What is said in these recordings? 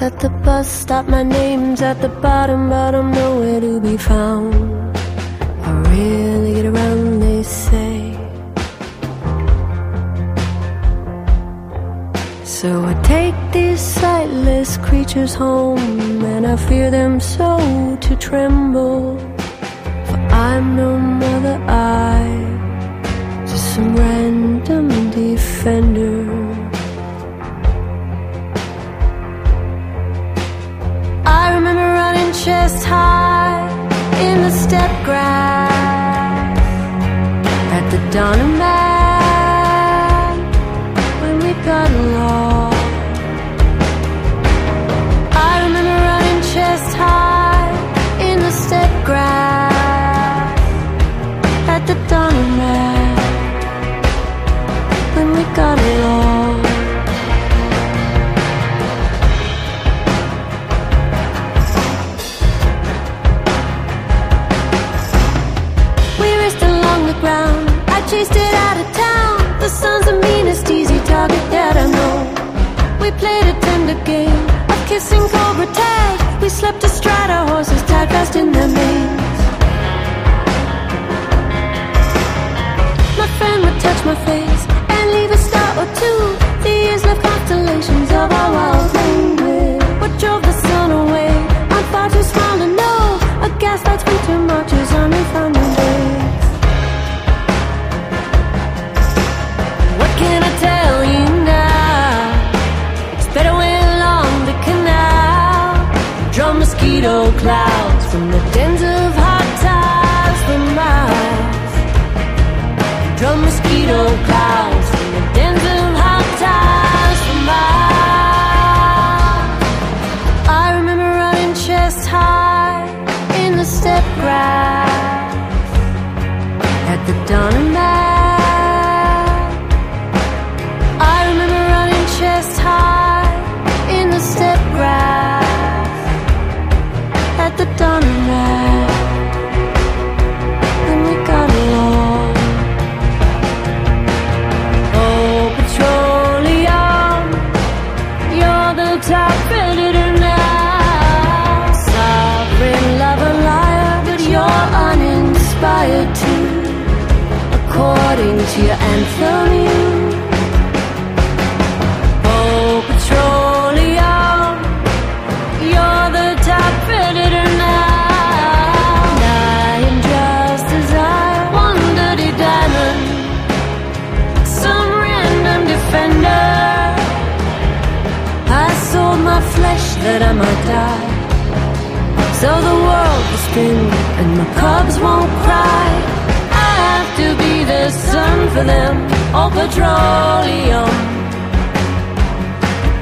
It's at the bus stop, my name's at the bottom, but I'm nowhere to be found. I really get around, they say. So I take these sightless creatures home, and I fear them so to tremble. For I'm no mother, I just some random defender. Chest high in the steppe grass at the dawn of man when we got along. A game of kissing cobra tag. We slept astride our horses, tied fast in the manes. Draw mosquito clouds from the dens of hot tides for miles. Draw mosquito clouds from the dens of hot tides for miles. I remember running chest high in the steppe grass at the dawn of man. According to your anthem. Oh, petroleum, you're the top predator now. Dying just as I, one dirty diamond some random defender. I sold my flesh that I might die. So the world will spin and my cubs won't cry. To be the sun for them, all petroleum.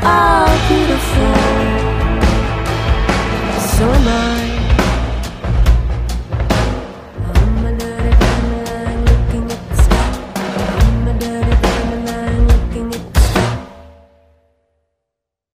Ah, beautiful. So am I.